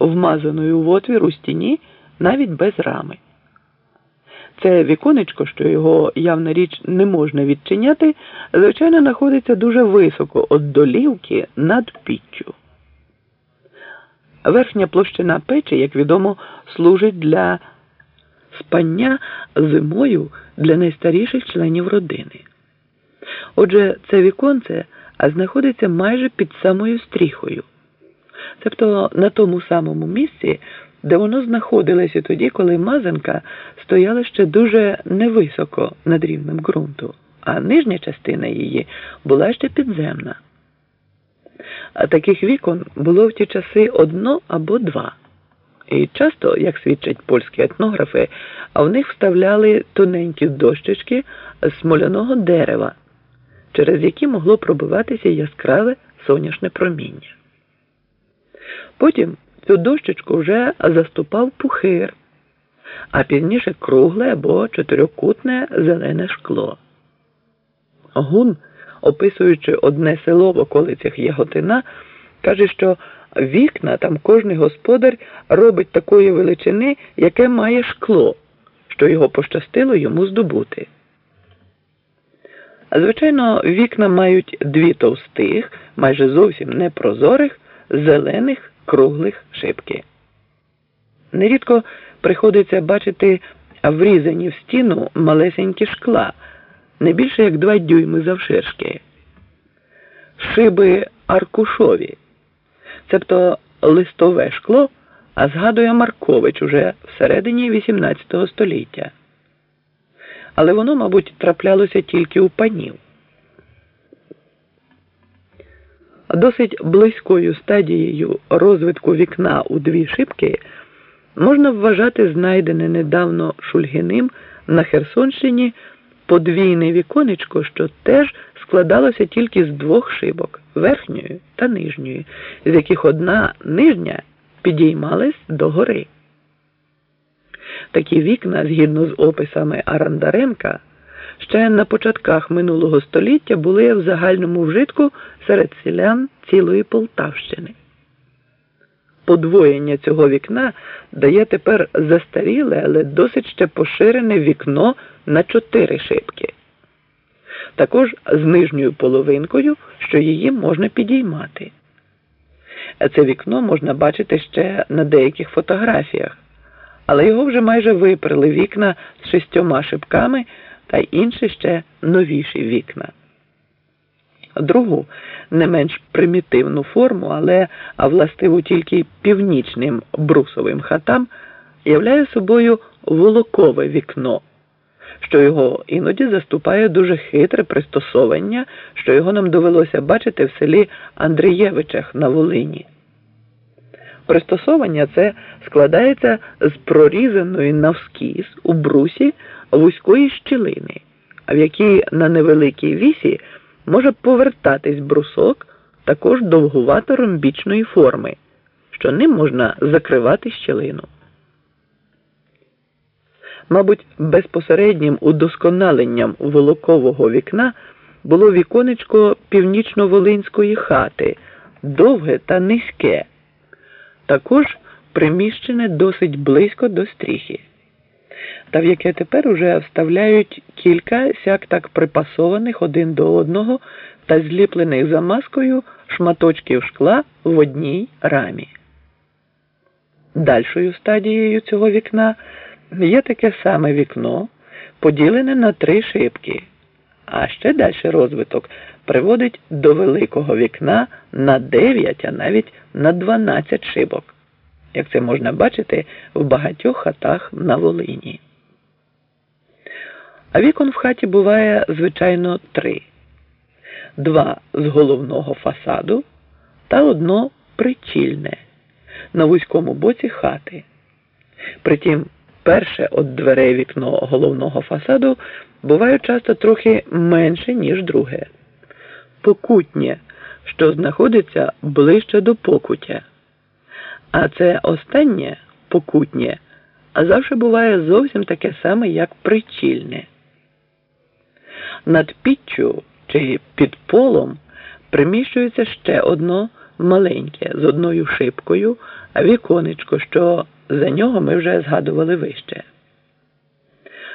вмазаною в отвір у стіні навіть без рами. Це віконечко, що його явна річ не можна відчиняти, звичайно, знаходиться дуже високо від долівки над піччю. Верхня площина печі, як відомо, служить для спання зимою для найстаріших членів родини. Отже, це віконце знаходиться майже під самою стріхою, тобто на тому самому місці, де воно знаходилося тоді, коли мазанка стояла ще дуже невисоко над рівнем ґрунту, а нижня частина її була ще підземна. А таких вікон було в ті часи одно або два. І часто, як свідчать польські етнографи, в них вставляли тоненькі дощечки з смоляного дерева, через які могло пробиватися яскраве сонячне проміння. Потім цю дощечку вже заступав пухир, а пізніше кругле або чотирьохкутне зелене шкло. Гун, описуючи одне село в околицях Яготина, каже, що вікна там кожний господар робить такої величини, яке має шкло, що його пощастило йому здобути. Звичайно, вікна мають дві товстих, майже зовсім непрозорих, зелених круглих шибки. Нерідко приходиться бачити врізані в стіну малесенькі шкла, не більше як два дюйми завширшки. Шиби аркушові, цебто листове шкло, а згадує Маркович уже всередині XVIII століття. Але воно, мабуть, траплялося тільки у панів. Досить близькою стадією розвитку вікна у дві шибки можна вважати знайдене недавно Шульгиним на Херсонщині подвійне віконечко, що теж складалося тільки з двох шибок верхньої та нижньої, з яких одна нижня підіймалась до гори. Такі вікна, згідно з описами Арандаренка, ще на початках минулого століття були в загальному вжитку серед селян цілої Полтавщини. Подвоєння цього вікна дає тепер застаріле, але досить ще поширене вікно на чотири шибки. Також з нижньою половинкою, що її можна підіймати. Це вікно можна бачити ще на деяких фотографіях, але його вже майже виперли вікна з шістьома шибками та інші ще новіші вікна. Другу, не менш примітивну форму, але властиву тільки північним брусовим хатам, являє собою волокове вікно, що його іноді заступає дуже хитре пристосовання, що його нам довелося бачити в селі Андрієвичах на Волині. Пристосовання це складається з прорізаної навскіз у брусі вузької щілини, в якій на невеликій вісі може повертатись брусок також довгувато ромбічної форми, що ним можна закривати щілину. Мабуть, безпосереднім удосконаленням волокового вікна було віконечко північно-волинської хати, довге та низьке, також приміщене досить близько до стріхи та в яке тепер уже вставляють кілька сяк так припасованих один до одного та зліплених замазкою шматочків шкла в одній рамі. Дальшою стадією цього вікна є таке саме вікно, поділене на три шибки, а ще далі розвиток приводить до великого вікна на 9, а навіть на 12 шибок, як це можна бачити в багатьох хатах на Волині. А вікон в хаті буває, звичайно, три: два з головного фасаду та одно причільне на вузькому боці хати. Притім, перше від дверей вікно головного фасаду буває часто трохи менше, ніж друге. Покутнє, що знаходиться ближче до покуття. А це останнє покутнє, а завжди буває зовсім таке саме, як причільне. Над піччю чи під полом приміщується ще одно маленьке з одною шибкою, віконечко, що за нього ми вже згадували вище.